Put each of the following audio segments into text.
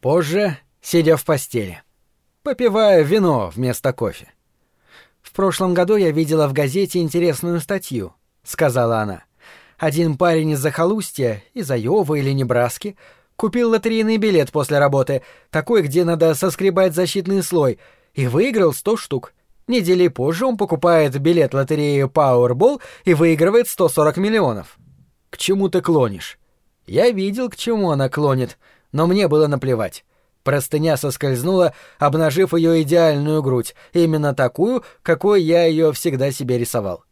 Позже, сидя в постели, попивая вино вместо кофе. «В прошлом году я видела в газете интересную статью», — сказала она. «Один парень из захолустья, из Айовы или Небраски, купил лотерейный билет после работы, такой, где надо соскребать защитный слой, и выиграл сто штук. Недели позже он покупает билет лотереи Powerball и выигрывает 140 миллионов. К чему ты клонишь? Я видел, к чему она клонит, но мне было наплевать. Простыня соскользнула, обнажив ее идеальную грудь, именно такую, какой я ее всегда себе рисовал.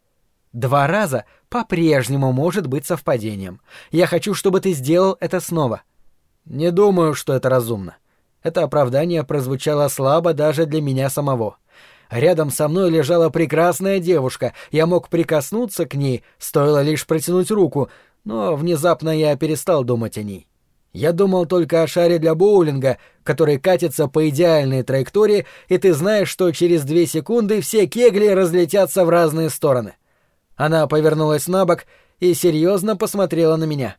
Два раза по-прежнему может быть совпадением. Я хочу, чтобы ты сделал это снова. Не думаю, что это разумно. Это оправдание прозвучало слабо даже для меня самого. Рядом со мной лежала прекрасная девушка. Я мог прикоснуться к ней, стоило лишь протянуть руку, но внезапно я перестал думать о ней. Я думал только о шаре для боулинга, который катится по идеальной траектории, и ты знаешь, что через две секунды все кегли разлетятся в разные стороны. Она повернулась на бок и серьезно посмотрела на меня.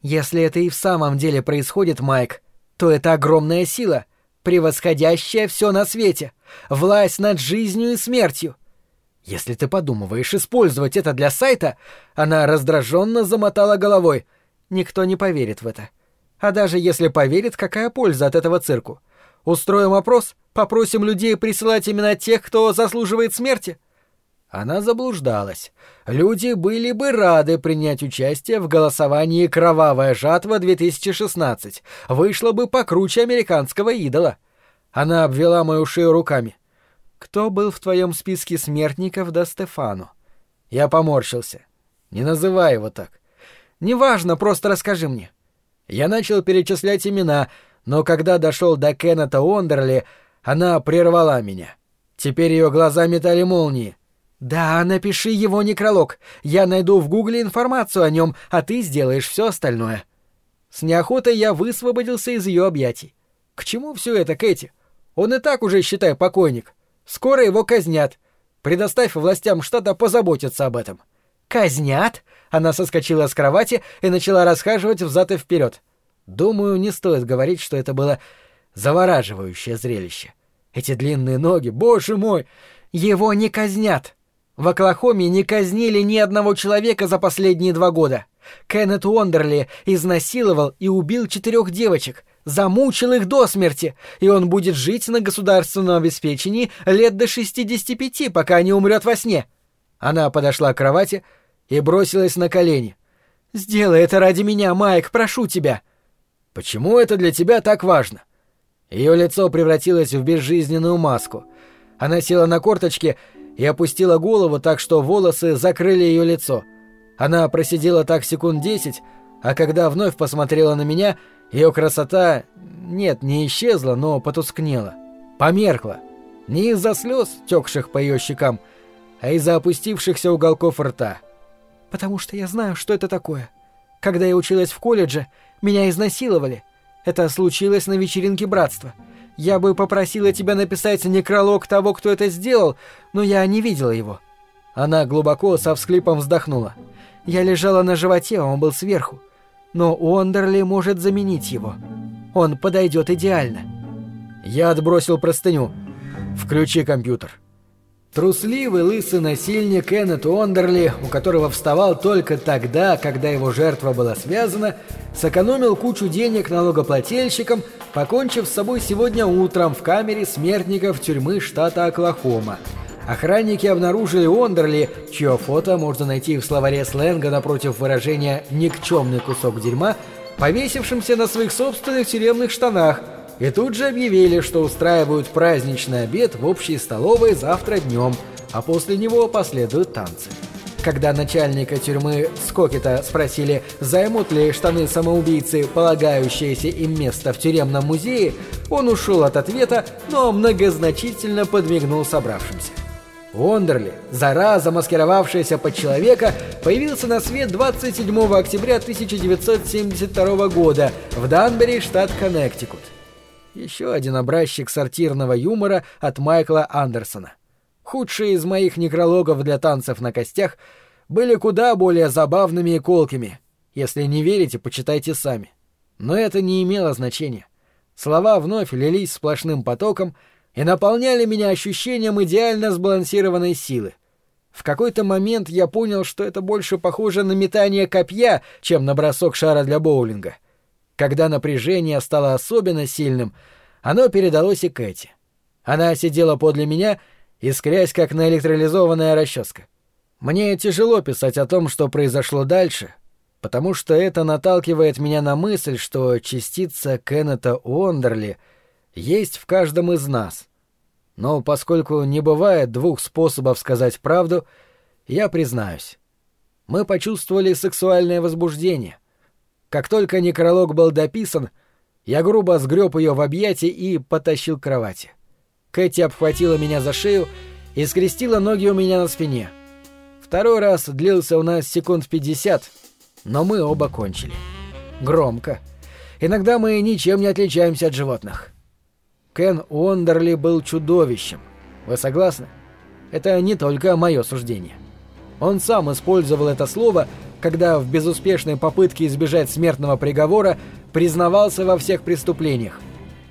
«Если это и в самом деле происходит, Майк, то это огромная сила, превосходящая все на свете, власть над жизнью и смертью. Если ты подумываешь использовать это для сайта, она раздраженно замотала головой. Никто не поверит в это. А даже если поверит, какая польза от этого цирку? Устроим опрос, попросим людей присылать именно тех, кто заслуживает смерти? Она заблуждалась. Люди были бы рады принять участие в голосовании «Кровавая жатва 2016». Вышло бы покруче американского идола. Она обвела мою шею руками. «Кто был в твоем списке смертников до Стефану?» Я поморщился. «Не называй его так. Неважно, просто расскажи мне. Я начал перечислять имена, но когда дошел до Кеннета Ондерли, она прервала меня. Теперь ее глаза метали молнии. «Да, напиши его некролог. Я найду в гугле информацию о нем, а ты сделаешь все остальное». С неохотой я высвободился из ее объятий. «К чему все это, Кэти? Он и так уже, считай, покойник. Скоро его казнят. Предоставь властям штата позаботиться об этом». «Казнят?» Она соскочила с кровати и начала расхаживать взад и вперед. Думаю, не стоит говорить, что это было завораживающее зрелище. Эти длинные ноги, боже мой! Его не казнят! В Оклахоме не казнили ни одного человека за последние два года. Кеннет Уондерли изнасиловал и убил четырех девочек, замучил их до смерти, и он будет жить на государственном обеспечении лет до 65, пока не умрет во сне. Она подошла к кровати, и бросилась на колени. «Сделай это ради меня, Майк, прошу тебя!» «Почему это для тебя так важно?» Ее лицо превратилось в безжизненную маску. Она села на корточки и опустила голову так, что волосы закрыли ее лицо. Она просидела так секунд десять, а когда вновь посмотрела на меня, ее красота, нет, не исчезла, но потускнела, померкла. Не из-за слез, текших по ее щекам, а из-за опустившихся уголков рта потому что я знаю, что это такое. Когда я училась в колледже, меня изнасиловали. Это случилось на вечеринке братства. Я бы попросила тебя написать некролог того, кто это сделал, но я не видела его». Она глубоко со всхлипом вздохнула. «Я лежала на животе, а он был сверху. Но Уондерли может заменить его. Он подойдет идеально». Я отбросил простыню. «Включи компьютер». Трусливый лысый насильник Эннет Уондерли, у которого вставал только тогда, когда его жертва была связана, сэкономил кучу денег налогоплательщикам, покончив с собой сегодня утром в камере смертников тюрьмы штата Оклахома. Охранники обнаружили Уондерли, чье фото можно найти в словаре сленга напротив выражения «никчемный кусок дерьма», повесившимся на своих собственных тюремных штанах – и тут же объявили, что устраивают праздничный обед в общей столовой завтра днем, а после него последуют танцы. Когда начальника тюрьмы Скокета спросили, займут ли штаны самоубийцы полагающееся им место в тюремном музее, он ушел от ответа, но многозначительно подмигнул собравшимся. Уондерли, зараза, маскировавшаяся под человека, появился на свет 27 октября 1972 года в Данбери, штат Коннектикут. Еще один образчик сортирного юмора от Майкла Андерсона. Худшие из моих некрологов для танцев на костях были куда более забавными и колкими. Если не верите, почитайте сами. Но это не имело значения. Слова вновь лились сплошным потоком и наполняли меня ощущением идеально сбалансированной силы. В какой-то момент я понял, что это больше похоже на метание копья, чем на бросок шара для боулинга. Когда напряжение стало особенно сильным, оно передалось и Кэти. Она сидела подле меня, искрясь, как наэлектролизованная расческа. Мне тяжело писать о том, что произошло дальше, потому что это наталкивает меня на мысль, что частица Кеннета Уондерли есть в каждом из нас — но поскольку не бывает двух способов сказать правду, я признаюсь. Мы почувствовали сексуальное возбуждение. Как только некролог был дописан, я грубо сгреб ее в объятия и потащил к кровати. Кэти обхватила меня за шею и скрестила ноги у меня на спине. Второй раз длился у нас секунд пятьдесят, но мы оба кончили. Громко. Иногда мы ничем не отличаемся от животных. Кен Уондерли был чудовищем. Вы согласны? Это не только мое суждение. Он сам использовал это слово, когда в безуспешной попытке избежать смертного приговора признавался во всех преступлениях.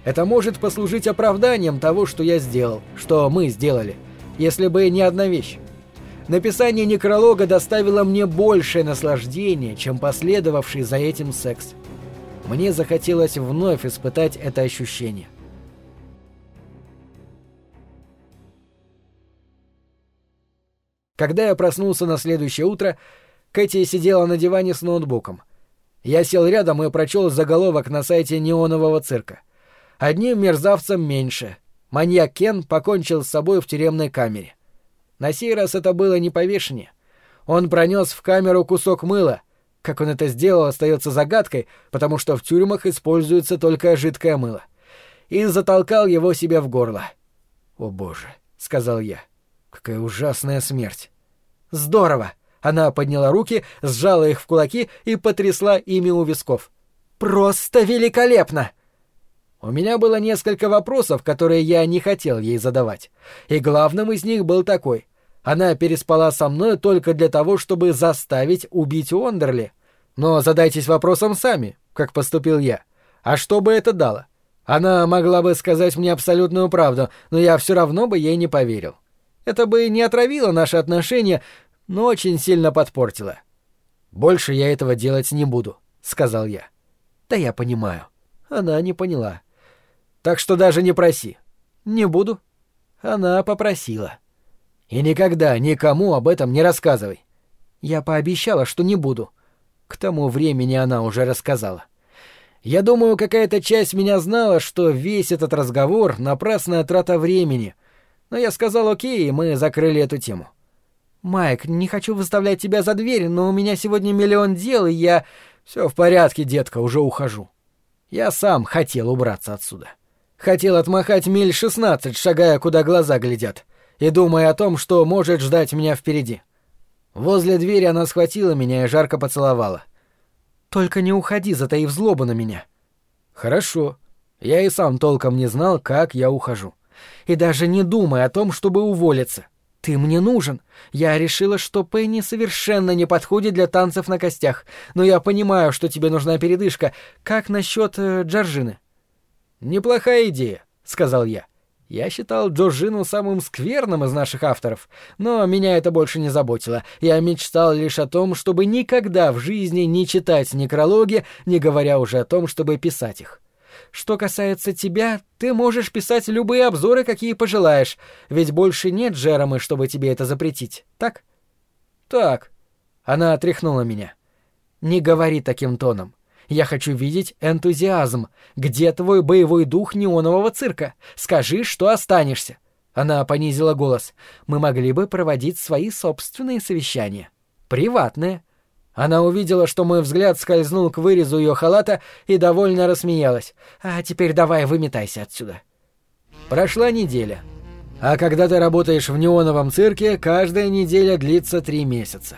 Это может послужить оправданием того, что я сделал, что мы сделали, если бы не одна вещь. Написание некролога доставило мне большее наслаждение, чем последовавший за этим секс. Мне захотелось вновь испытать это ощущение. Когда я проснулся на следующее утро, Кэти сидела на диване с ноутбуком. Я сел рядом и прочел заголовок на сайте неонового цирка. Одним мерзавцем меньше. Маньяк Кен покончил с собой в тюремной камере. На сей раз это было не повешение. Он пронес в камеру кусок мыла. Как он это сделал, остается загадкой, потому что в тюрьмах используется только жидкое мыло. И затолкал его себе в горло. «О боже», — сказал я, — «какая ужасная смерть». Здорово! Она подняла руки, сжала их в кулаки и потрясла ими у висков. Просто великолепно! У меня было несколько вопросов, которые я не хотел ей задавать. И главным из них был такой. Она переспала со мной только для того, чтобы заставить убить Уондерли. Но задайтесь вопросом сами, как поступил я. А что бы это дало? Она могла бы сказать мне абсолютную правду, но я все равно бы ей не поверил. Это бы не отравило наши отношения, но очень сильно подпортило. «Больше я этого делать не буду», — сказал я. «Да я понимаю». Она не поняла. «Так что даже не проси». «Не буду». Она попросила. «И никогда никому об этом не рассказывай». Я пообещала, что не буду. К тому времени она уже рассказала. Я думаю, какая-то часть меня знала, что весь этот разговор — напрасная трата времени — но я сказал окей, и мы закрыли эту тему. «Майк, не хочу выставлять тебя за дверь, но у меня сегодня миллион дел, и я...» «Все в порядке, детка, уже ухожу». Я сам хотел убраться отсюда. Хотел отмахать миль шестнадцать, шагая, куда глаза глядят, и думая о том, что может ждать меня впереди. Возле двери она схватила меня и жарко поцеловала. «Только не уходи, затаив злобу на меня». «Хорошо. Я и сам толком не знал, как я ухожу и даже не думай о том, чтобы уволиться. Ты мне нужен. Я решила, что Пенни совершенно не подходит для танцев на костях, но я понимаю, что тебе нужна передышка. Как насчет э, Джорджины? Неплохая идея, сказал я. Я считал Джорджину самым скверным из наших авторов, но меня это больше не заботило. Я мечтал лишь о том, чтобы никогда в жизни не читать некрологи, не говоря уже о том, чтобы писать их. Что касается тебя, ты можешь писать любые обзоры, какие пожелаешь, ведь больше нет Джеромы, чтобы тебе это запретить, так? Так. Она отряхнула меня. Не говори таким тоном. Я хочу видеть энтузиазм. Где твой боевой дух неонового цирка? Скажи, что останешься. Она понизила голос. Мы могли бы проводить свои собственные совещания. Приватные. Она увидела, что мой взгляд скользнул к вырезу ее халата и довольно рассмеялась. «А теперь давай выметайся отсюда». Прошла неделя. А когда ты работаешь в неоновом цирке, каждая неделя длится три месяца.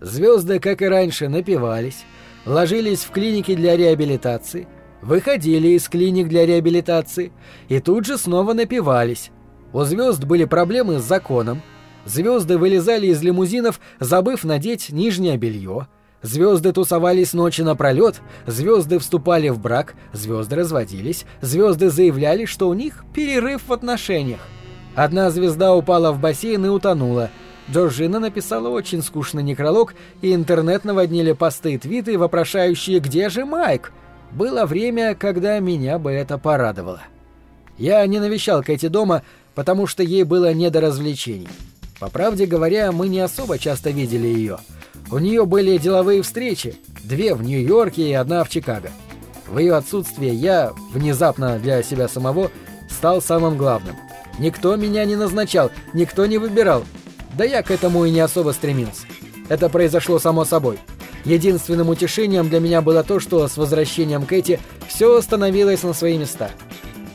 Звезды, как и раньше, напивались, ложились в клиники для реабилитации, выходили из клиник для реабилитации и тут же снова напивались. У звезд были проблемы с законом, Звезды вылезали из лимузинов, забыв надеть нижнее белье. Звезды тусовались ночи напролет, звезды вступали в брак, звезды разводились, звезды заявляли, что у них перерыв в отношениях. Одна звезда упала в бассейн и утонула. Джорджина написала очень скучный некролог, и интернет наводнили посты и твиты, вопрошающие «Где же Майк?». Было время, когда меня бы это порадовало. Я не навещал Кэти дома, потому что ей было не до развлечений. По правде говоря, мы не особо часто видели ее — у нее были деловые встречи, две в Нью-Йорке и одна в Чикаго. В ее отсутствие я, внезапно для себя самого, стал самым главным. Никто меня не назначал, никто не выбирал. Да я к этому и не особо стремился. Это произошло само собой. Единственным утешением для меня было то, что с возвращением Кэти все становилось на свои места.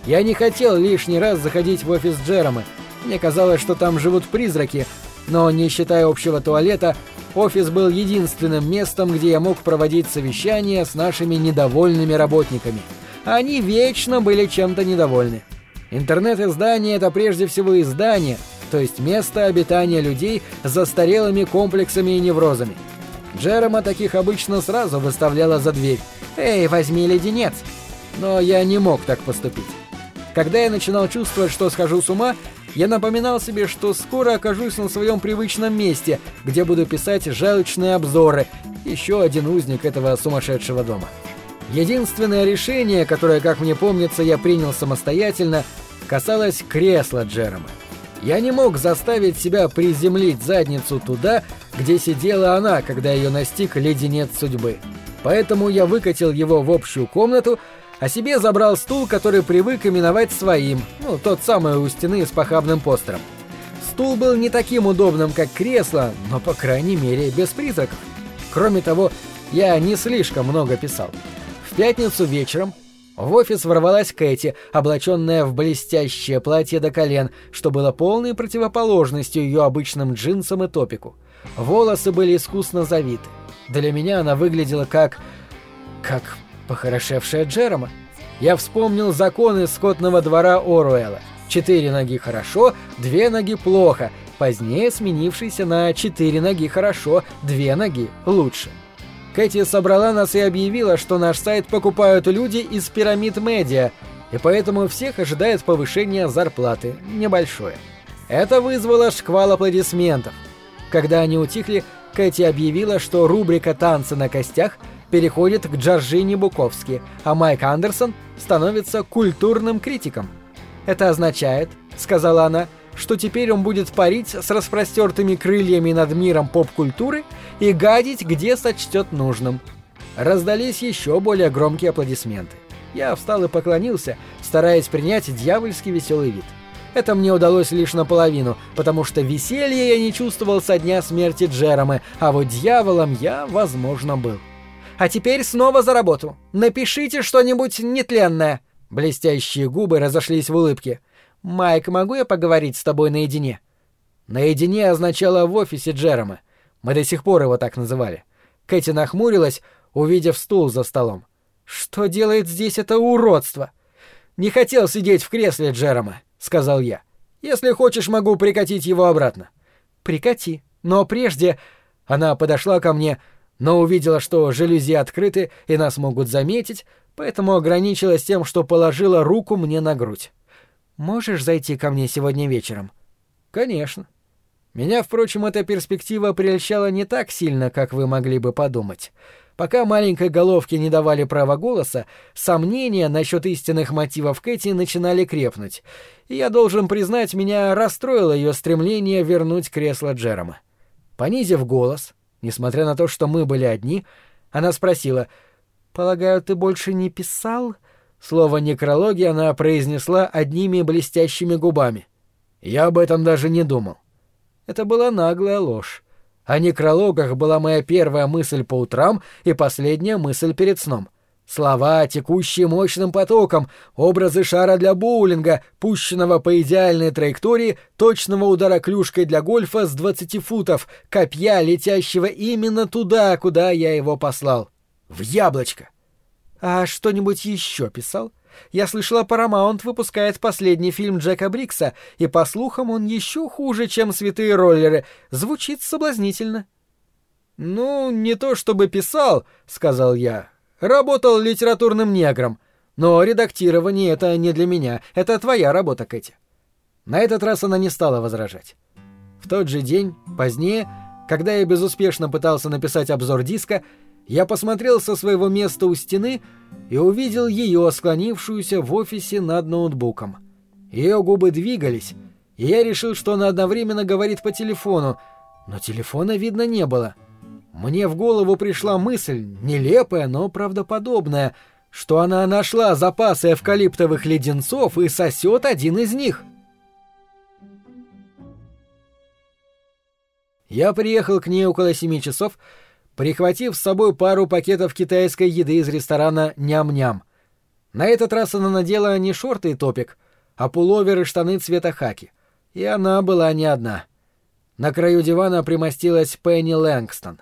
Я не хотел лишний раз заходить в офис Джеромы. Мне казалось, что там живут призраки, но, не считая общего туалета, офис был единственным местом, где я мог проводить совещания с нашими недовольными работниками. Они вечно были чем-то недовольны. Интернет-издание — это прежде всего издание, то есть место обитания людей с застарелыми комплексами и неврозами. Джерома таких обычно сразу выставляла за дверь. «Эй, возьми леденец!» Но я не мог так поступить. Когда я начинал чувствовать, что схожу с ума, я напоминал себе, что скоро окажусь на своем привычном месте, где буду писать жалочные обзоры, еще один узник этого сумасшедшего дома. Единственное решение, которое, как мне помнится, я принял самостоятельно, касалось кресла Джерома. Я не мог заставить себя приземлить задницу туда, где сидела она, когда ее настиг леденец судьбы. Поэтому я выкатил его в общую комнату, а себе забрал стул, который привык именовать своим, ну, тот самый у стены с похабным постером. Стул был не таким удобным, как кресло, но, по крайней мере, без призраков. Кроме того, я не слишком много писал. В пятницу вечером в офис ворвалась Кэти, облаченная в блестящее платье до колен, что было полной противоположностью ее обычным джинсам и топику. Волосы были искусно завиты. Для меня она выглядела как... как похорошевшая Джерома. Я вспомнил законы скотного двора Оруэлла. Четыре ноги хорошо, две ноги плохо, позднее сменившийся на четыре ноги хорошо, две ноги лучше. Кэти собрала нас и объявила, что наш сайт покупают люди из пирамид медиа, и поэтому всех ожидает повышение зарплаты, небольшое. Это вызвало шквал аплодисментов. Когда они утихли, Кэти объявила, что рубрика «Танцы на костях» переходит к Джорджини Буковски, а Майк Андерсон становится культурным критиком. «Это означает, — сказала она, — что теперь он будет парить с распростертыми крыльями над миром поп-культуры и гадить, где сочтет нужным». Раздались еще более громкие аплодисменты. Я встал и поклонился, стараясь принять дьявольский веселый вид. Это мне удалось лишь наполовину, потому что веселья я не чувствовал со дня смерти Джеромы, а вот дьяволом я, возможно, был. А теперь снова за работу. Напишите что-нибудь нетленное». Блестящие губы разошлись в улыбке. «Майк, могу я поговорить с тобой наедине?» «Наедине» означало в офисе Джерома. Мы до сих пор его так называли. Кэти нахмурилась, увидев стул за столом. «Что делает здесь это уродство?» «Не хотел сидеть в кресле Джерома», — сказал я. «Если хочешь, могу прикатить его обратно». «Прикати. Но прежде...» Она подошла ко мне, но увидела, что жалюзи открыты и нас могут заметить, поэтому ограничилась тем, что положила руку мне на грудь. «Можешь зайти ко мне сегодня вечером?» «Конечно». Меня, впрочем, эта перспектива прельщала не так сильно, как вы могли бы подумать. Пока маленькой головке не давали права голоса, сомнения насчет истинных мотивов Кэти начинали крепнуть, и я должен признать, меня расстроило ее стремление вернуть кресло Джерома. Понизив голос, Несмотря на то, что мы были одни, она спросила, «Полагаю, ты больше не писал?» Слово «некрология» она произнесла одними блестящими губами. Я об этом даже не думал. Это была наглая ложь. О некрологах была моя первая мысль по утрам и последняя мысль перед сном — Слова, текущие мощным потоком, образы шара для боулинга, пущенного по идеальной траектории, точного удара клюшкой для гольфа с 20 футов, копья, летящего именно туда, куда я его послал. В яблочко. А что-нибудь еще писал? Я слышала, Paramount выпускает последний фильм Джека Брикса, и, по слухам, он еще хуже, чем «Святые роллеры». Звучит соблазнительно. «Ну, не то чтобы писал», — сказал я. «Работал литературным негром. Но редактирование — это не для меня. Это твоя работа, Кэти». На этот раз она не стала возражать. В тот же день, позднее, когда я безуспешно пытался написать обзор диска, я посмотрел со своего места у стены и увидел ее, склонившуюся в офисе над ноутбуком. Ее губы двигались, и я решил, что она одновременно говорит по телефону, но телефона видно не было. Мне в голову пришла мысль, нелепая, но правдоподобная, что она нашла запасы эвкалиптовых леденцов и сосет один из них. Я приехал к ней около семи часов, прихватив с собой пару пакетов китайской еды из ресторана «Ням-ням». На этот раз она надела не шорты и топик, а пуловер и штаны цвета хаки. И она была не одна. На краю дивана примостилась Пенни Лэнгстон.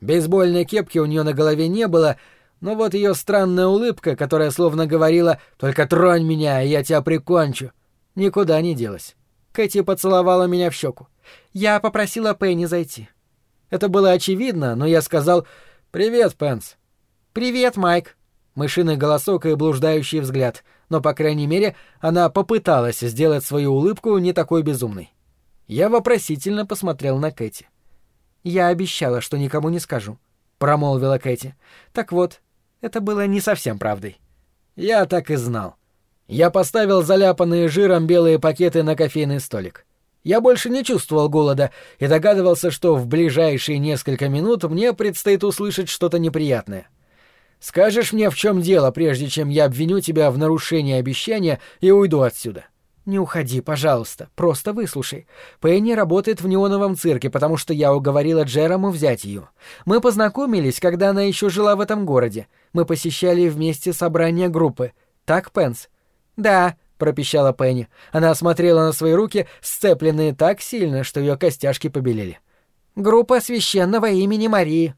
Бейсбольной кепки у нее на голове не было, но вот ее странная улыбка, которая словно говорила «Только тронь меня, и я тебя прикончу», никуда не делась. Кэти поцеловала меня в щеку. Я попросила Пенни зайти. Это было очевидно, но я сказал «Привет, Пенс». «Привет, Майк». Мышиный голосок и блуждающий взгляд, но, по крайней мере, она попыталась сделать свою улыбку не такой безумной. Я вопросительно посмотрел на Кэти. «Я обещала, что никому не скажу», — промолвила Кэти. «Так вот, это было не совсем правдой». «Я так и знал». Я поставил заляпанные жиром белые пакеты на кофейный столик. Я больше не чувствовал голода и догадывался, что в ближайшие несколько минут мне предстоит услышать что-то неприятное. Скажешь мне, в чем дело, прежде чем я обвиню тебя в нарушении обещания и уйду отсюда? Не уходи, пожалуйста, просто выслушай. Пенни работает в неоновом цирке, потому что я уговорила Джерому взять ее. Мы познакомились, когда она еще жила в этом городе. Мы посещали вместе собрание группы. Так, Пенс? Да, пропищала Пенни. Она смотрела на свои руки, сцепленные так сильно, что ее костяшки побелели. «Группа священного имени Марии».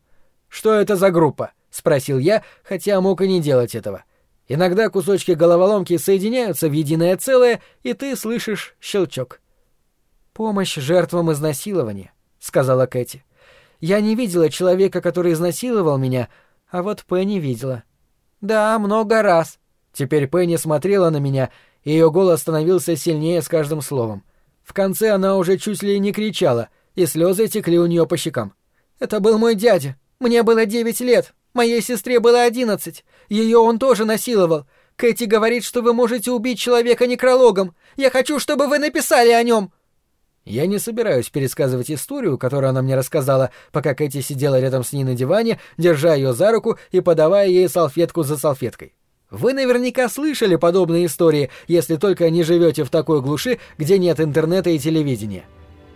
«Что это за группа?» — спросил я, хотя мог и не делать этого. Иногда кусочки головоломки соединяются в единое целое, и ты слышишь щелчок. «Помощь жертвам изнасилования», — сказала Кэти. «Я не видела человека, который изнасиловал меня, а вот Пенни видела». «Да, много раз». Теперь Пенни смотрела на меня, ее голос становился сильнее с каждым словом. В конце она уже чуть ли не кричала, и слезы текли у нее по щекам. «Это был мой дядя. Мне было девять лет. Моей сестре было одиннадцать. Ее он тоже насиловал. Кэти говорит, что вы можете убить человека некрологом. Я хочу, чтобы вы написали о нем!» Я не собираюсь пересказывать историю, которую она мне рассказала, пока Кэти сидела рядом с ней на диване, держа ее за руку и подавая ей салфетку за салфеткой. Вы наверняка слышали подобные истории, если только не живете в такой глуши, где нет интернета и телевидения.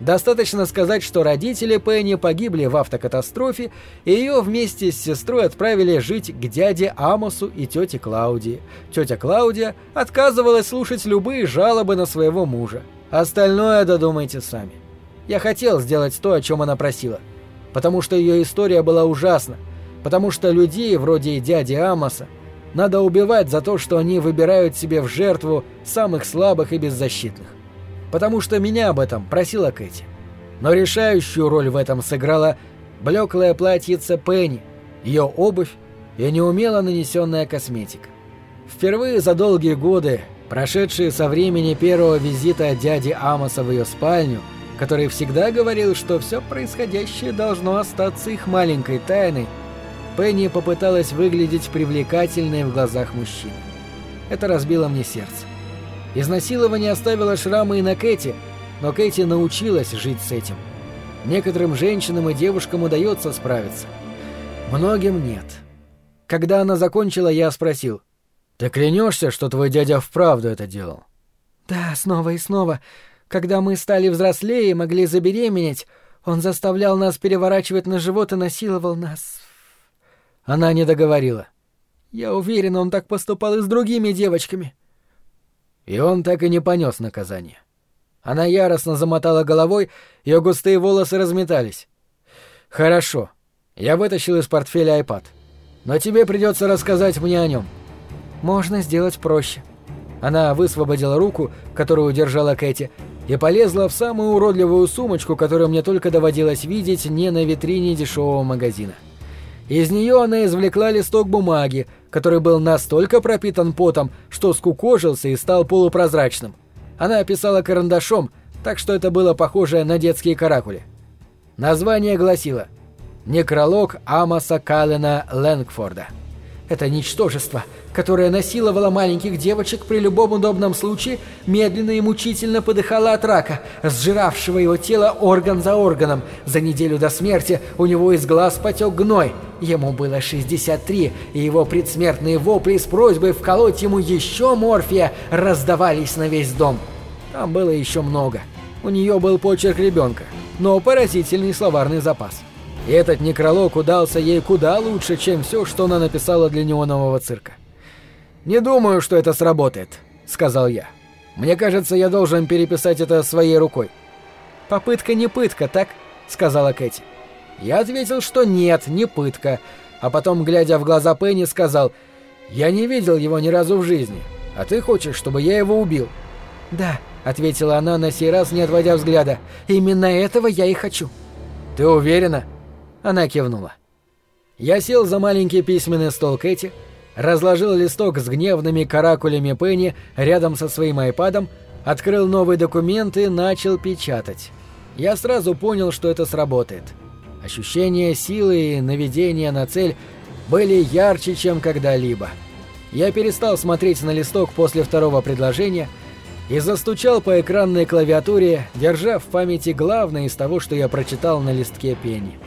Достаточно сказать, что родители Пенни погибли в автокатастрофе, и ее вместе с сестрой отправили жить к дяде Амосу и тете Клаудии. Тетя Клаудия отказывалась слушать любые жалобы на своего мужа. Остальное додумайте сами. Я хотел сделать то, о чем она просила. Потому что ее история была ужасна. Потому что людей, вроде дяди Амоса, надо убивать за то, что они выбирают себе в жертву самых слабых и беззащитных. Потому что меня об этом просила Кэти. Но решающую роль в этом сыграла блеклое платьице Пенни, ее обувь и неумело нанесенная косметика. Впервые за долгие годы, прошедшие со времени первого визита дяди Амоса в ее спальню, который всегда говорил, что все происходящее должно остаться их маленькой тайной, Пенни попыталась выглядеть привлекательной в глазах мужчин. Это разбило мне сердце. Изнасилование оставило шрамы и на Кэти, но Кэти научилась жить с этим. Некоторым женщинам и девушкам удается справиться. Многим нет. Когда она закончила, я спросил. «Ты клянешься, что твой дядя вправду это делал?» «Да, снова и снова. Когда мы стали взрослее и могли забеременеть, он заставлял нас переворачивать на живот и насиловал нас она не договорила. Я уверен, он так поступал и с другими девочками. И он так и не понес наказание. Она яростно замотала головой, ее густые волосы разметались. Хорошо. Я вытащил из портфеля iPad. Но тебе придется рассказать мне о нем. Можно сделать проще. Она высвободила руку, которую удержала Кэти, и полезла в самую уродливую сумочку, которую мне только доводилось видеть не на витрине дешевого магазина. Из нее она извлекла листок бумаги, который был настолько пропитан потом, что скукожился и стал полупрозрачным. Она описала карандашом, так что это было похоже на детские каракули. Название гласило «Некролог Амоса Каллена Лэнгфорда». Это ничтожество, которое насиловало маленьких девочек при любом удобном случае, медленно и мучительно подыхало от рака, сжиравшего его тело орган за органом. За неделю до смерти у него из глаз потек гной. Ему было 63, и его предсмертные вопли с просьбой вколоть ему еще морфия раздавались на весь дом. Там было еще много. У нее был почерк ребенка, но поразительный словарный запас. И этот некролог удался ей куда лучше, чем все, что она написала для неонового цирка. «Не думаю, что это сработает», — сказал я. «Мне кажется, я должен переписать это своей рукой». «Попытка не пытка, так?» — сказала Кэти. Я ответил, что нет, не пытка, а потом, глядя в глаза Пенни, сказал, «Я не видел его ни разу в жизни, а ты хочешь, чтобы я его убил?» «Да», — ответила она на сей раз, не отводя взгляда, «именно этого я и хочу». «Ты уверена?» Она кивнула. Я сел за маленький письменный стол Кэти, разложил листок с гневными каракулями Пенни рядом со своим айпадом, открыл новый документ и начал печатать. Я сразу понял, что это сработает. Ощущения силы и наведения на цель были ярче, чем когда-либо. Я перестал смотреть на листок после второго предложения и застучал по экранной клавиатуре, держа в памяти главное из того, что я прочитал на листке Пенни.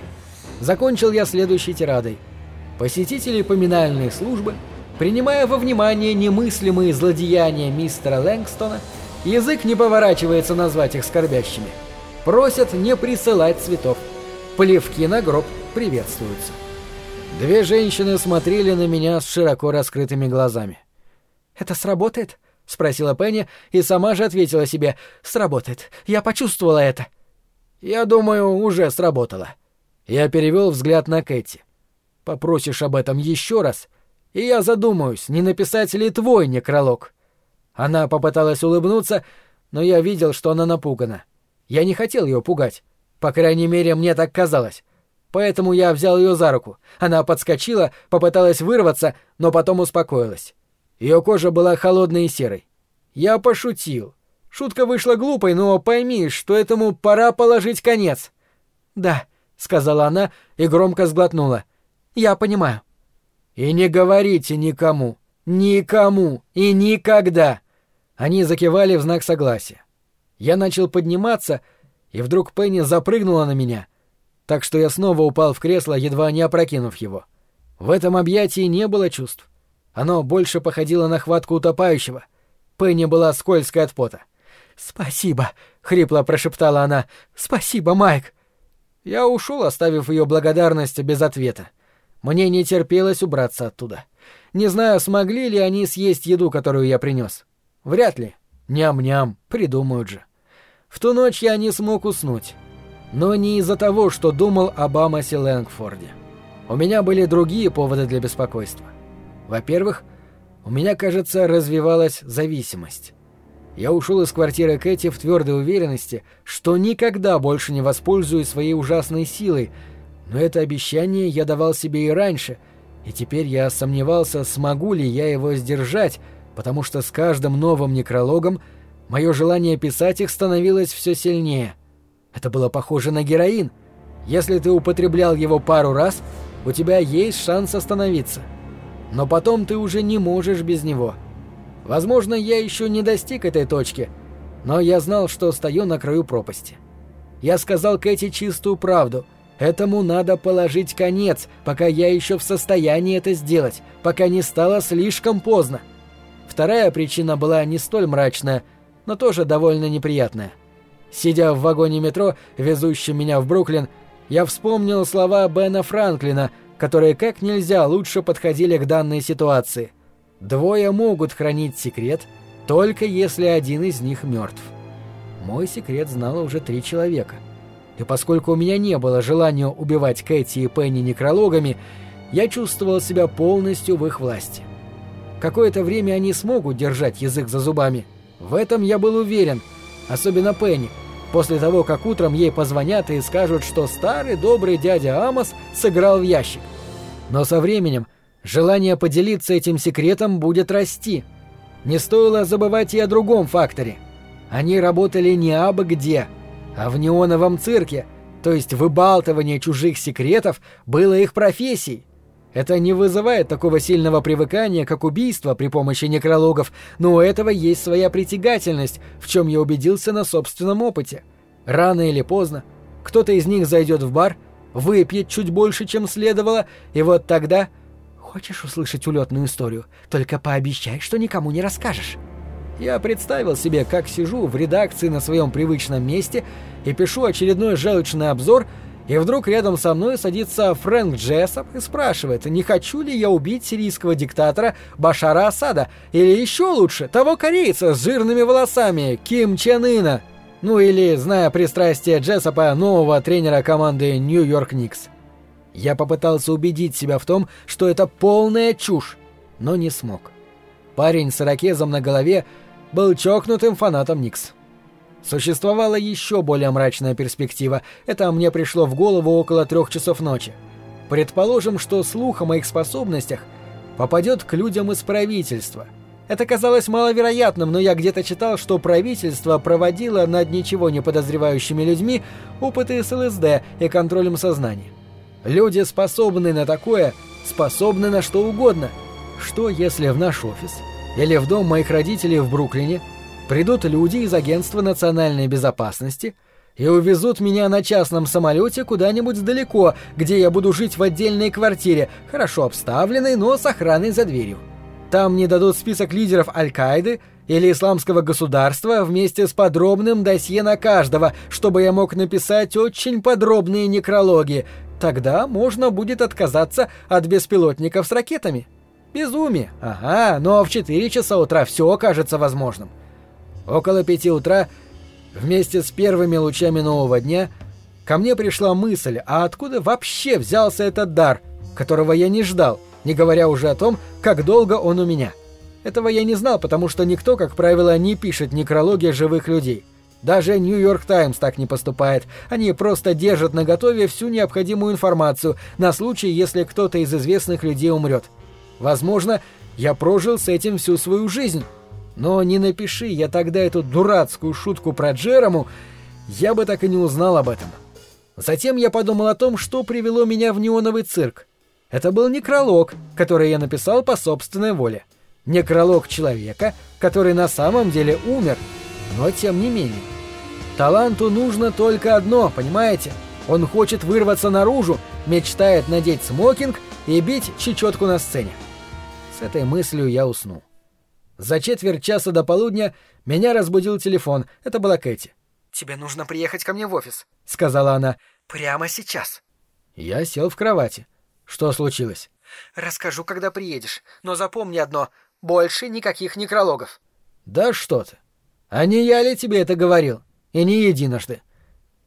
Закончил я следующей тирадой. Посетители поминальной службы, принимая во внимание немыслимые злодеяния мистера Лэнгстона, язык не поворачивается назвать их скорбящими. Просят не присылать цветов. Плевки на гроб приветствуются. Две женщины смотрели на меня с широко раскрытыми глазами. «Это сработает?» — спросила Пенни и сама же ответила себе. «Сработает. Я почувствовала это». «Я думаю, уже сработало». Я перевел взгляд на Кэти. «Попросишь об этом еще раз, и я задумаюсь, не написать ли твой некролог». Она попыталась улыбнуться, но я видел, что она напугана. Я не хотел ее пугать. По крайней мере, мне так казалось. Поэтому я взял ее за руку. Она подскочила, попыталась вырваться, но потом успокоилась. Ее кожа была холодной и серой. Я пошутил. Шутка вышла глупой, но пойми, что этому пора положить конец. Да, — сказала она и громко сглотнула. «Я понимаю». «И не говорите никому, никому и никогда!» Они закивали в знак согласия. Я начал подниматься, и вдруг Пенни запрыгнула на меня, так что я снова упал в кресло, едва не опрокинув его. В этом объятии не было чувств. Оно больше походило на хватку утопающего. Пенни была скользкой от пота. «Спасибо», — хрипло прошептала она. «Спасибо, Майк». Я ушел, оставив ее благодарность без ответа. Мне не терпелось убраться оттуда. Не знаю, смогли ли они съесть еду, которую я принес. Вряд ли. Ням-ням, придумают же. В ту ночь я не смог уснуть. Но не из-за того, что думал об Амосе Лэнгфорде. У меня были другие поводы для беспокойства. Во-первых, у меня, кажется, развивалась зависимость. Я ушел из квартиры Кэти в твердой уверенности, что никогда больше не воспользуюсь своей ужасной силой, но это обещание я давал себе и раньше, и теперь я сомневался, смогу ли я его сдержать, потому что с каждым новым некрологом мое желание писать их становилось все сильнее. Это было похоже на героин. Если ты употреблял его пару раз, у тебя есть шанс остановиться. Но потом ты уже не можешь без него — Возможно, я еще не достиг этой точки, но я знал, что стою на краю пропасти. Я сказал Кэти чистую правду. Этому надо положить конец, пока я еще в состоянии это сделать, пока не стало слишком поздно. Вторая причина была не столь мрачная, но тоже довольно неприятная. Сидя в вагоне метро, везущем меня в Бруклин, я вспомнил слова Бена Франклина, которые как нельзя лучше подходили к данной ситуации. Двое могут хранить секрет, только если один из них мертв. Мой секрет знало уже три человека. И поскольку у меня не было желания убивать Кэти и Пенни некрологами, я чувствовал себя полностью в их власти. Какое-то время они смогут держать язык за зубами. В этом я был уверен, Особенно Пенни, после того, как утром ей позвонят и скажут, что старый добрый дядя Амос сыграл в ящик. Но со временем желание поделиться этим секретом будет расти. Не стоило забывать и о другом факторе. Они работали не абы где, а в неоновом цирке, то есть выбалтывание чужих секретов было их профессией. Это не вызывает такого сильного привыкания, как убийство при помощи некрологов, но у этого есть своя притягательность, в чем я убедился на собственном опыте. Рано или поздно кто-то из них зайдет в бар, выпьет чуть больше, чем следовало, и вот тогда... Хочешь услышать улетную историю? Только пообещай, что никому не расскажешь. Я представил себе, как сижу в редакции на своем привычном месте и пишу очередной желчный обзор, и вдруг рядом со мной садится Фрэнк Джессоп и спрашивает, не хочу ли я убить сирийского диктатора Башара Асада, или еще лучше, того корейца с жирными волосами, Ким Чен Ына. Ну или, зная пристрастие Джессопа, нового тренера команды Нью-Йорк Никс. Я попытался убедить себя в том, что это полная чушь, но не смог. Парень с ирокезом на голове был чокнутым фанатом Никс. Существовала еще более мрачная перспектива. Это мне пришло в голову около трех часов ночи. Предположим, что слух о моих способностях попадет к людям из правительства. Это казалось маловероятным, но я где-то читал, что правительство проводило над ничего не подозревающими людьми опыты с ЛСД и контролем сознания. Люди, способные на такое, способны на что угодно. Что, если в наш офис или в дом моих родителей в Бруклине придут люди из Агентства национальной безопасности и увезут меня на частном самолете куда-нибудь далеко, где я буду жить в отдельной квартире, хорошо обставленной, но с охраной за дверью. Там мне дадут список лидеров Аль-Каиды или Исламского государства вместе с подробным досье на каждого, чтобы я мог написать очень подробные некрологи. Тогда можно будет отказаться от беспилотников с ракетами. Безумие. Ага, но в 4 часа утра все окажется возможным. Около пяти утра, вместе с первыми лучами нового дня, ко мне пришла мысль, а откуда вообще взялся этот дар, которого я не ждал, не говоря уже о том, как долго он у меня. Этого я не знал, потому что никто, как правило, не пишет некрологи живых людей. Даже Нью-Йорк Таймс так не поступает. Они просто держат наготове всю необходимую информацию на случай, если кто-то из известных людей умрет. Возможно, я прожил с этим всю свою жизнь. Но не напиши я тогда эту дурацкую шутку про Джерому, я бы так и не узнал об этом. Затем я подумал о том, что привело меня в неоновый цирк. Это был некролог, который я написал по собственной воле. Некролог человека, который на самом деле умер, но тем не менее. Таланту нужно только одно, понимаете? Он хочет вырваться наружу, мечтает надеть смокинг и бить чечетку на сцене. С этой мыслью я уснул. За четверть часа до полудня меня разбудил телефон. Это была Кэти. «Тебе нужно приехать ко мне в офис», — сказала она. «Прямо сейчас». Я сел в кровати. Что случилось? «Расскажу, когда приедешь. Но запомни одно. Больше никаких некрологов». «Да что ты. А не я ли тебе это говорил? И не единожды».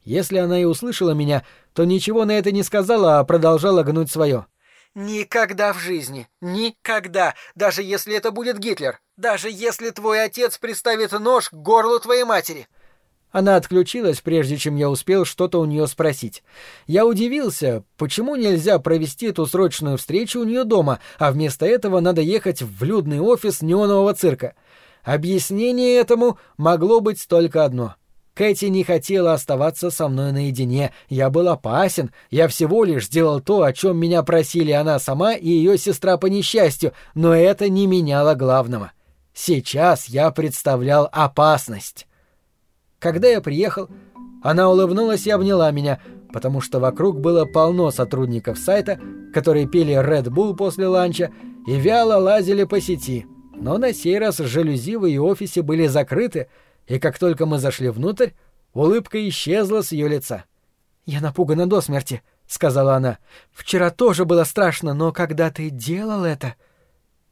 Если она и услышала меня, то ничего на это не сказала, а продолжала гнуть свое. Никогда в жизни, никогда, даже если это будет Гитлер, даже если твой отец приставит нож к горлу твоей матери. Она отключилась, прежде чем я успел что-то у нее спросить. Я удивился, почему нельзя провести эту срочную встречу у нее дома, а вместо этого надо ехать в людный офис неонового цирка. Объяснение этому могло быть только одно — Кэти не хотела оставаться со мной наедине. Я был опасен. Я всего лишь сделал то, о чем меня просили она сама и ее сестра по несчастью, но это не меняло главного. Сейчас я представлял опасность. Когда я приехал, она улыбнулась и обняла меня, потому что вокруг было полно сотрудников сайта, которые пили Red Bull после ланча и вяло лазили по сети. Но на сей раз жалюзи в ее офисе были закрыты, и как только мы зашли внутрь, улыбка исчезла с ее лица. «Я напугана до смерти», — сказала она. «Вчера тоже было страшно, но когда ты делал это...»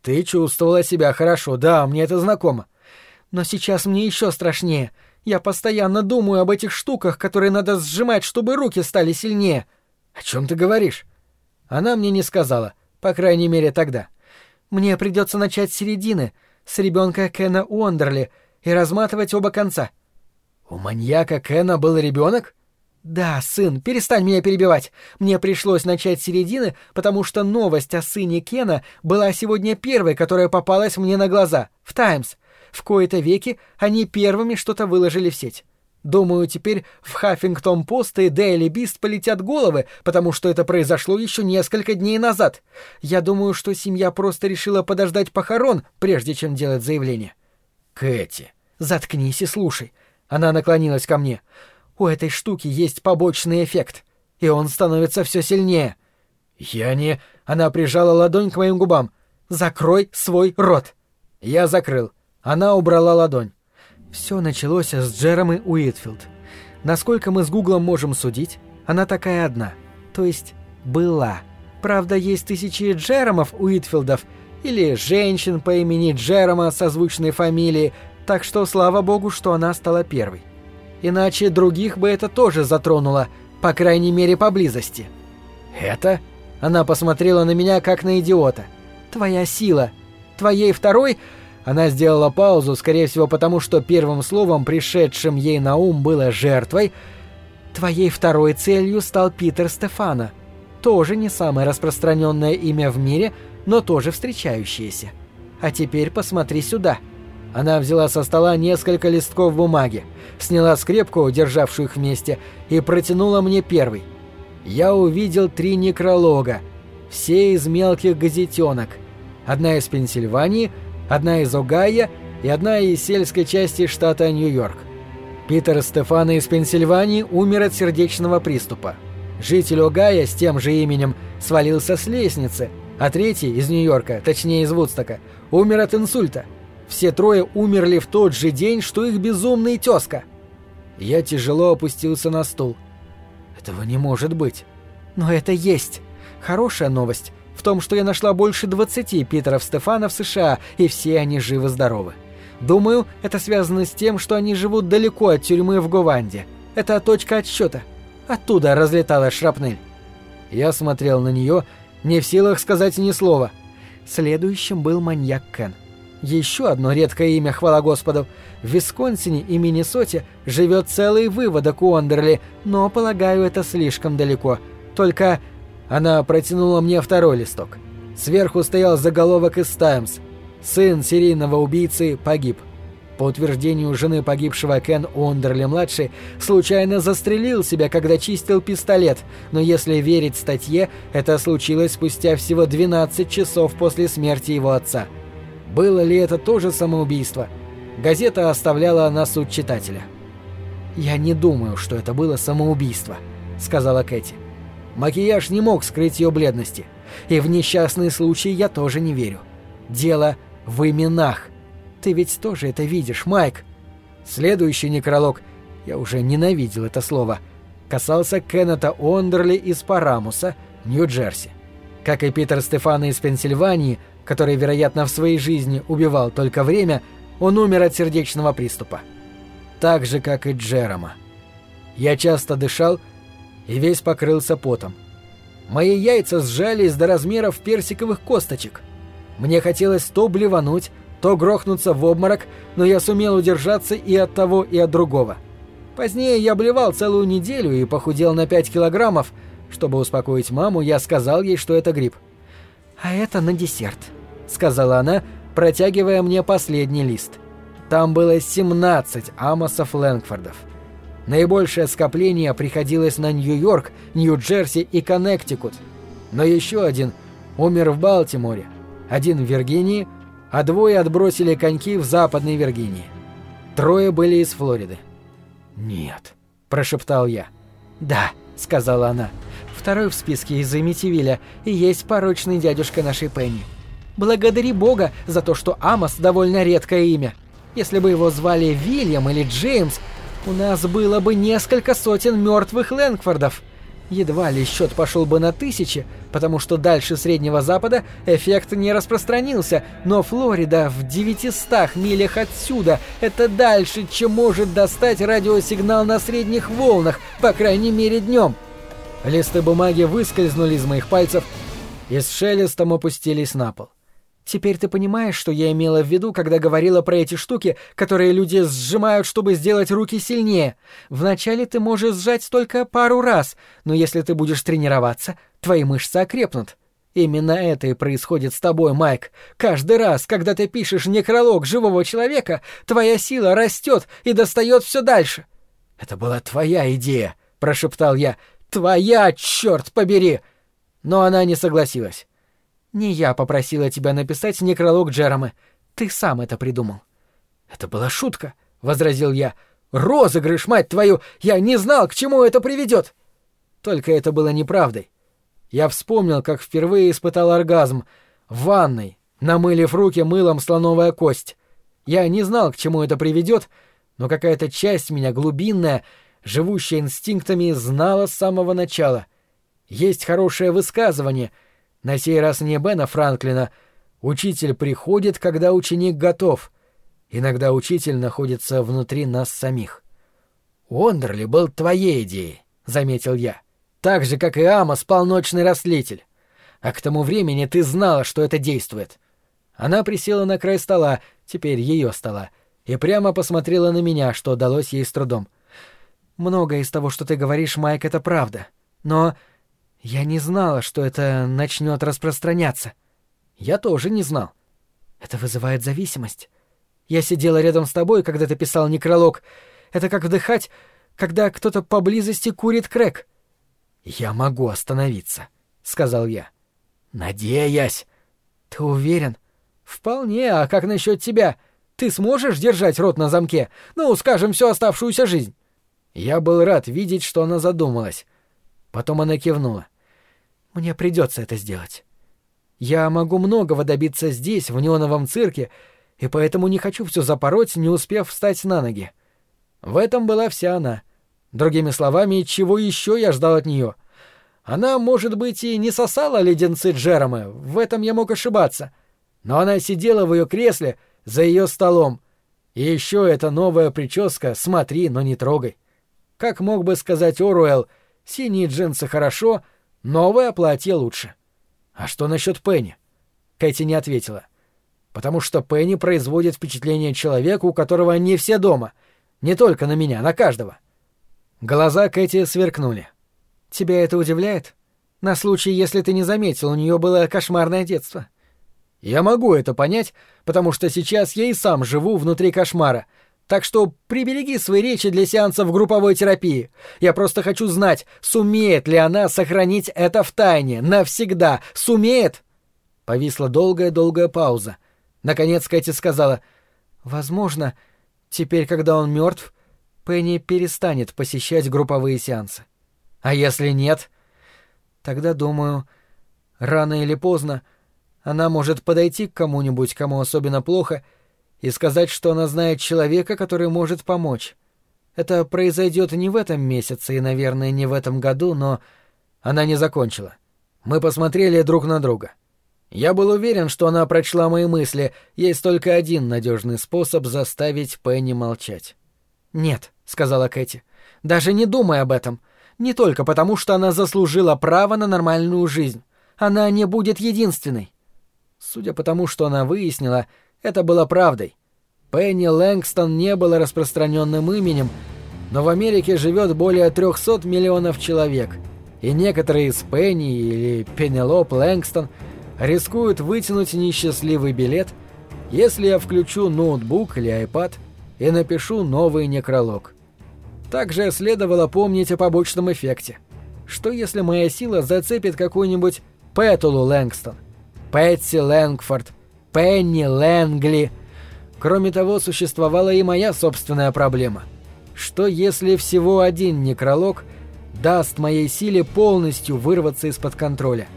«Ты чувствовала себя хорошо, да, мне это знакомо. Но сейчас мне еще страшнее. Я постоянно думаю об этих штуках, которые надо сжимать, чтобы руки стали сильнее». «О чем ты говоришь?» Она мне не сказала, по крайней мере тогда. «Мне придется начать с середины, с ребенка Кена Уондерли, и разматывать оба конца. У маньяка Кена был ребенок? «Да, сын, перестань меня перебивать. Мне пришлось начать с середины, потому что новость о сыне Кена была сегодня первой, которая попалась мне на глаза, в «Таймс». В кои-то веки они первыми что-то выложили в сеть. Думаю, теперь в Хаффингтон-Пост и Дейли Бист полетят головы, потому что это произошло еще несколько дней назад. Я думаю, что семья просто решила подождать похорон, прежде чем делать заявление». «Кэти». «Заткнись и слушай». Она наклонилась ко мне. У этой штуки есть побочный эффект, и он становится все сильнее. Я не... Она прижала ладонь к моим губам. Закрой свой рот. Я закрыл. Она убрала ладонь. Все началось с Джеромы Уитфилд. Насколько мы с Гуглом можем судить, она такая одна. То есть была. Правда, есть тысячи Джеромов Уитфилдов или женщин по имени Джерома со звучной фамилией, так что слава богу, что она стала первой. Иначе других бы это тоже затронуло, по крайней мере, поблизости. «Это?» Она посмотрела на меня, как на идиота. «Твоя сила. Твоей второй...» Она сделала паузу, скорее всего, потому что первым словом, пришедшим ей на ум, было «жертвой». «Твоей второй целью стал Питер Стефана. Тоже не самое распространенное имя в мире, но тоже встречающееся. А теперь посмотри сюда». Она взяла со стола несколько листков бумаги, сняла скрепку, державшую их вместе, и протянула мне первый. Я увидел три некролога, все из мелких газетенок. Одна из Пенсильвании, одна из Огайо и одна из сельской части штата Нью-Йорк. Питер Стефано из Пенсильвании умер от сердечного приступа. Житель Огайо с тем же именем свалился с лестницы, а третий из Нью-Йорка, точнее из Вудстока, умер от инсульта – все трое умерли в тот же день, что их безумный тезка. Я тяжело опустился на стул. Этого не может быть. Но это есть. Хорошая новость в том, что я нашла больше 20 Питеров Стефана в США, и все они живы-здоровы. Думаю, это связано с тем, что они живут далеко от тюрьмы в Гованде. Это точка отсчета. Оттуда разлеталась шрапнель. Я смотрел на нее, не в силах сказать ни слова. Следующим был маньяк Кен. Еще одно редкое имя, хвала Господу. В Висконсине и Миннесоте живет целый выводок Уондерли, но, полагаю, это слишком далеко. Только она протянула мне второй листок. Сверху стоял заголовок из «Таймс». Сын серийного убийцы погиб. По утверждению жены погибшего Кен Уондерли-младший, случайно застрелил себя, когда чистил пистолет, но если верить статье, это случилось спустя всего 12 часов после смерти его отца. Было ли это тоже самоубийство? Газета оставляла на суд читателя. «Я не думаю, что это было самоубийство», — сказала Кэти. Макияж не мог скрыть ее бледности. И в несчастный случай я тоже не верю. Дело в именах. Ты ведь тоже это видишь, Майк. Следующий некролог, я уже ненавидел это слово, касался Кеннета Ондерли из Парамуса, Нью-Джерси. Как и Питер Стефано из Пенсильвании, который, вероятно, в своей жизни убивал только время, он умер от сердечного приступа. Так же, как и Джерома. Я часто дышал и весь покрылся потом. Мои яйца сжались до размеров персиковых косточек. Мне хотелось то блевануть, то грохнуться в обморок, но я сумел удержаться и от того, и от другого. Позднее я блевал целую неделю и похудел на 5 килограммов. Чтобы успокоить маму, я сказал ей, что это грипп. «А это на десерт», сказала она, протягивая мне последний лист. Там было 17 Амосов Лэнгфордов. Наибольшее скопление приходилось на Нью-Йорк, Нью-Джерси и Коннектикут. Но еще один умер в Балтиморе, один в Виргинии, а двое отбросили коньки в Западной Виргинии. Трое были из Флориды. «Нет», – прошептал я. «Да», – сказала она. «Второй в списке из Эмитивиля и есть порочный дядюшка нашей Пенни». Благодари Бога за то, что Амос довольно редкое имя. Если бы его звали Вильям или Джеймс, у нас было бы несколько сотен мертвых Лэнгфордов. Едва ли счет пошел бы на тысячи, потому что дальше Среднего Запада эффект не распространился, но Флорида в 900 милях отсюда — это дальше, чем может достать радиосигнал на средних волнах, по крайней мере днем. Листы бумаги выскользнули из моих пальцев и с шелестом опустились на пол. Теперь ты понимаешь, что я имела в виду, когда говорила про эти штуки, которые люди сжимают, чтобы сделать руки сильнее. Вначале ты можешь сжать только пару раз, но если ты будешь тренироваться, твои мышцы окрепнут. Именно это и происходит с тобой, Майк. Каждый раз, когда ты пишешь некролог живого человека, твоя сила растет и достает все дальше. Это была твоя идея, прошептал я. Твоя, черт побери! Но она не согласилась. Не я попросила тебя написать некролог Джеромы. Ты сам это придумал. Это была шутка, возразил я. Розыгрыш, мать твою! Я не знал, к чему это приведет. Только это было неправдой. Я вспомнил, как впервые испытал оргазм в ванной, намылив руки мылом слоновая кость. Я не знал, к чему это приведет, но какая-то часть меня глубинная, живущая инстинктами, знала с самого начала. Есть хорошее высказывание — на сей раз не Бена Франклина. Учитель приходит, когда ученик готов. Иногда учитель находится внутри нас самих. «Уондерли был твоей идеей», — заметил я. «Так же, как и Амос, полночный растлитель. А к тому времени ты знала, что это действует». Она присела на край стола, теперь ее стола, и прямо посмотрела на меня, что удалось ей с трудом. «Многое из того, что ты говоришь, Майк, это правда. Но я не знала, что это начнет распространяться. Я тоже не знал. Это вызывает зависимость. Я сидела рядом с тобой, когда ты писал некролог. Это как вдыхать, когда кто-то поблизости курит крэк. Я могу остановиться, сказал я. Надеясь. Ты уверен? Вполне, а как насчет тебя? Ты сможешь держать рот на замке? Ну, скажем, всю оставшуюся жизнь. Я был рад видеть, что она задумалась. Потом она кивнула. «Мне придется это сделать. Я могу многого добиться здесь, в неоновом цирке, и поэтому не хочу все запороть, не успев встать на ноги». В этом была вся она. Другими словами, чего еще я ждал от нее? Она, может быть, и не сосала леденцы Джеромы, в этом я мог ошибаться. Но она сидела в ее кресле, за ее столом. И еще эта новая прическа «Смотри, но не трогай». Как мог бы сказать Оруэлл, Синие джинсы хорошо, новое платье лучше. А что насчет Пенни? Кэти не ответила. Потому что Пенни производит впечатление человека, у которого не все дома. Не только на меня, на каждого. Глаза Кэти сверкнули. Тебя это удивляет? На случай, если ты не заметил, у нее было кошмарное детство. Я могу это понять, потому что сейчас я и сам живу внутри кошмара — так что прибереги свои речи для сеансов групповой терапии. Я просто хочу знать, сумеет ли она сохранить это в тайне навсегда. Сумеет?» Повисла долгая-долгая пауза. Наконец Кэти сказала, «Возможно, теперь, когда он мертв, Пенни перестанет посещать групповые сеансы. А если нет? Тогда, думаю, рано или поздно она может подойти к кому-нибудь, кому особенно плохо, — сказать, что она знает человека, который может помочь. Это произойдет не в этом месяце и, наверное, не в этом году, но она не закончила. Мы посмотрели друг на друга. Я был уверен, что она прочла мои мысли. Есть только один надежный способ заставить Пенни молчать. «Нет», — сказала Кэти, — «даже не думай об этом. Не только потому, что она заслужила право на нормальную жизнь. Она не будет единственной». Судя по тому, что она выяснила, это было правдой. Пенни Лэнгстон не было распространенным именем, но в Америке живет более 300 миллионов человек, и некоторые из Пенни или Пенелоп Лэнгстон рискуют вытянуть несчастливый билет, если я включу ноутбук или iPad и напишу новый некролог. Также следовало помнить о побочном эффекте. Что если моя сила зацепит какую-нибудь Пэтулу Лэнгстон, Пэтси Лэнгфорд, Пенни Лэнгли. Кроме того, существовала и моя собственная проблема. Что если всего один некролог даст моей силе полностью вырваться из-под контроля?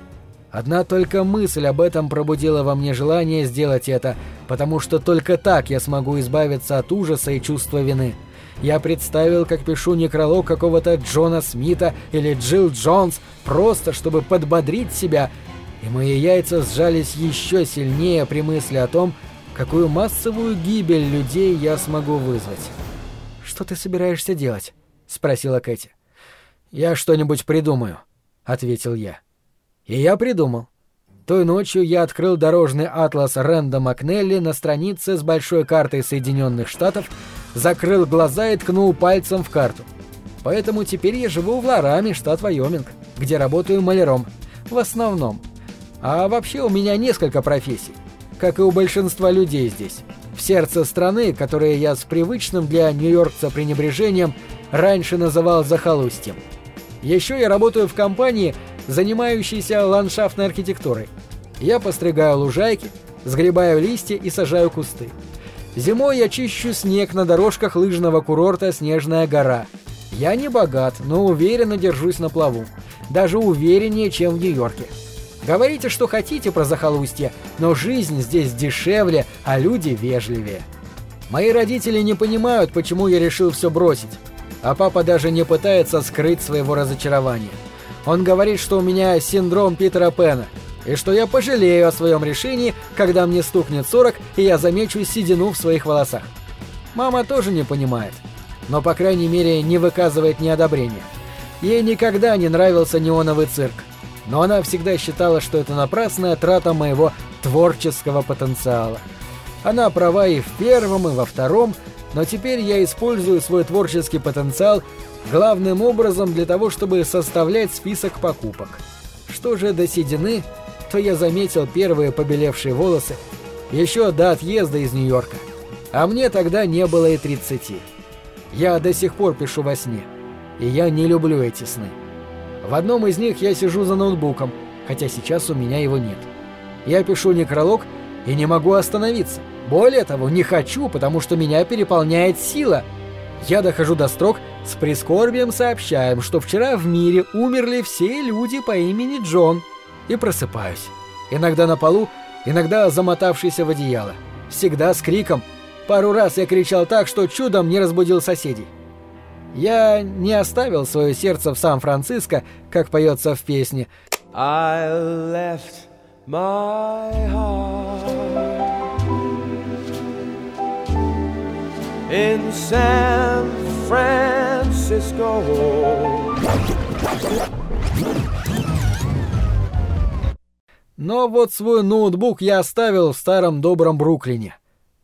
Одна только мысль об этом пробудила во мне желание сделать это, потому что только так я смогу избавиться от ужаса и чувства вины. Я представил, как пишу некролог какого-то Джона Смита или Джилл Джонс, просто чтобы подбодрить себя и мои яйца сжались еще сильнее при мысли о том, какую массовую гибель людей я смогу вызвать. «Что ты собираешься делать?» — спросила Кэти. «Я что-нибудь придумаю», — ответил я. И я придумал. Той ночью я открыл дорожный атлас Рэнда Макнелли на странице с большой картой Соединенных Штатов, закрыл глаза и ткнул пальцем в карту. Поэтому теперь я живу в Лараме, штат Вайоминг, где работаю маляром. В основном. А вообще у меня несколько профессий. Как и у большинства людей здесь. В сердце страны, которое я с привычным для нью-йоркца пренебрежением раньше называл захолустьем. Еще я работаю в компании, занимающейся ландшафтной архитектурой. Я постригаю лужайки, сгребаю листья и сажаю кусты. Зимой я чищу снег на дорожках лыжного курорта «Снежная гора». Я не богат, но уверенно держусь на плаву. Даже увереннее, чем в Нью-Йорке. Говорите, что хотите про захолустье, но жизнь здесь дешевле, а люди вежливее. Мои родители не понимают, почему я решил все бросить. А папа даже не пытается скрыть своего разочарования. Он говорит, что у меня синдром Питера Пэна, и что я пожалею о своем решении, когда мне стукнет 40, и я замечу седину в своих волосах. Мама тоже не понимает но, по крайней мере, не выказывает неодобрения. Ей никогда не нравился неоновый цирк, но она всегда считала, что это напрасная трата моего творческого потенциала. Она права и в первом, и во втором, но теперь я использую свой творческий потенциал главным образом для того, чтобы составлять список покупок. Что же до седины, то я заметил первые побелевшие волосы еще до отъезда из Нью-Йорка. А мне тогда не было и 30. Я до сих пор пишу во сне. И я не люблю эти сны. В одном из них я сижу за ноутбуком, хотя сейчас у меня его нет. Я пишу некролог и не могу остановиться. Более того, не хочу, потому что меня переполняет сила. Я дохожу до строк с прискорбием сообщаем, что вчера в мире умерли все люди по имени Джон. И просыпаюсь. Иногда на полу, иногда замотавшийся в одеяло. Всегда с криком Пару раз я кричал так, что чудом не разбудил соседей. Я не оставил свое сердце в Сан-Франциско, как поется в песне. I left my heart in San Francisco. Но вот свой ноутбук я оставил в старом добром Бруклине.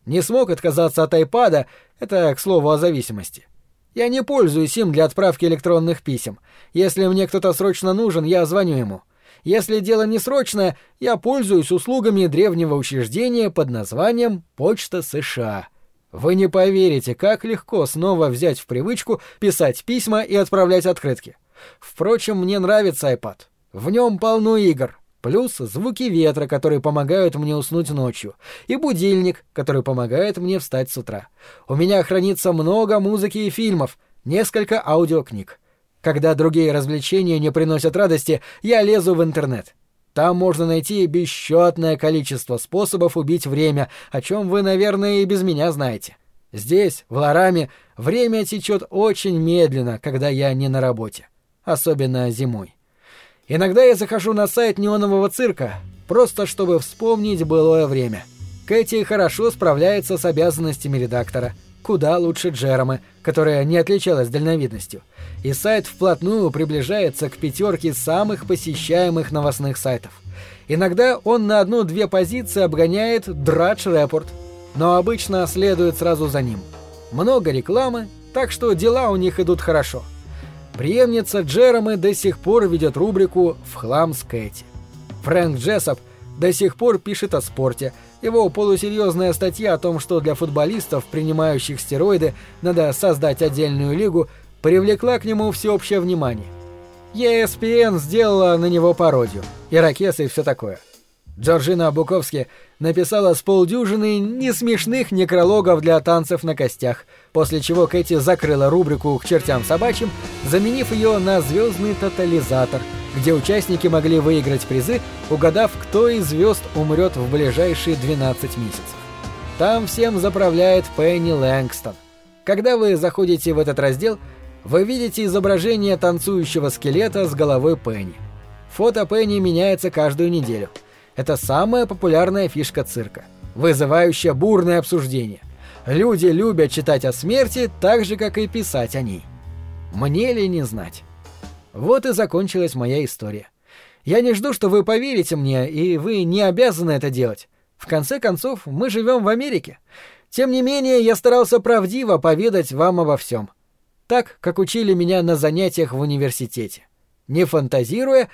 Не смог отказаться от айпада, это, к слову, о зависимости. Я не пользуюсь им для отправки электронных писем. Если мне кто-то срочно нужен, я звоню ему. Если дело не срочное, я пользуюсь услугами древнего учреждения под названием «Почта США». Вы не поверите, как легко снова взять в привычку писать письма и отправлять открытки. Впрочем, мне нравится iPad. В нем полно игр, Плюс звуки ветра, которые помогают мне уснуть ночью. И будильник, который помогает мне встать с утра. У меня хранится много музыки и фильмов, несколько аудиокниг. Когда другие развлечения не приносят радости, я лезу в интернет. Там можно найти бесчетное количество способов убить время, о чем вы, наверное, и без меня знаете. Здесь, в Лараме, время течет очень медленно, когда я не на работе. Особенно зимой. Иногда я захожу на сайт неонового цирка, просто чтобы вспомнить былое время. Кэти хорошо справляется с обязанностями редактора. Куда лучше Джеромы, которая не отличалась дальновидностью. И сайт вплотную приближается к пятерке самых посещаемых новостных сайтов. Иногда он на одну-две позиции обгоняет Драдж Репорт, но обычно следует сразу за ним. Много рекламы, так что дела у них идут хорошо. Приемница Джеромы до сих пор ведет рубрику «В хлам с Кэти». Фрэнк Джессоп до сих пор пишет о спорте. Его полусерьезная статья о том, что для футболистов, принимающих стероиды, надо создать отдельную лигу, привлекла к нему всеобщее внимание. ESPN сделала на него пародию. Иракесы и все такое. Джорджина Буковски написала с полдюжины несмешных некрологов для танцев на костях, после чего Кэти закрыла рубрику «К чертям собачьим», заменив ее на «Звездный тотализатор», где участники могли выиграть призы, угадав, кто из звезд умрет в ближайшие 12 месяцев. Там всем заправляет Пенни Лэнгстон. Когда вы заходите в этот раздел, вы видите изображение танцующего скелета с головой Пенни. Фото Пенни меняется каждую неделю – это самая популярная фишка цирка, вызывающая бурное обсуждение. Люди любят читать о смерти так же, как и писать о ней. Мне ли не знать? Вот и закончилась моя история. Я не жду, что вы поверите мне, и вы не обязаны это делать. В конце концов, мы живем в Америке. Тем не менее, я старался правдиво поведать вам обо всем. Так, как учили меня на занятиях в университете. Не фантазируя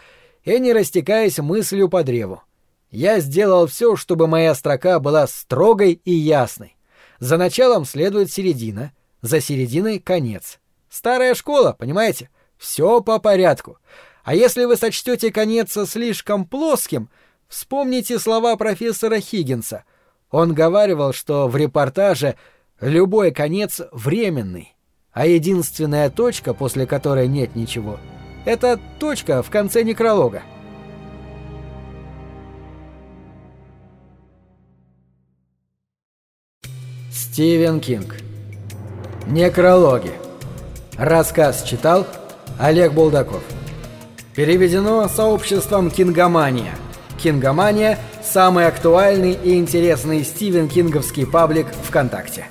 и не растекаясь мыслью по древу. Я сделал все, чтобы моя строка была строгой и ясной. За началом следует середина, за серединой — конец. Старая школа, понимаете? Все по порядку. А если вы сочтете конец слишком плоским, вспомните слова профессора Хиггинса. Он говаривал, что в репортаже любой конец временный, а единственная точка, после которой нет ничего, это точка в конце некролога. Стивен Кинг. Некрологи. Рассказ читал Олег Булдаков. Переведено сообществом Кингомания. Кингомания – самый актуальный и интересный Стивен Кинговский паблик ВКонтакте.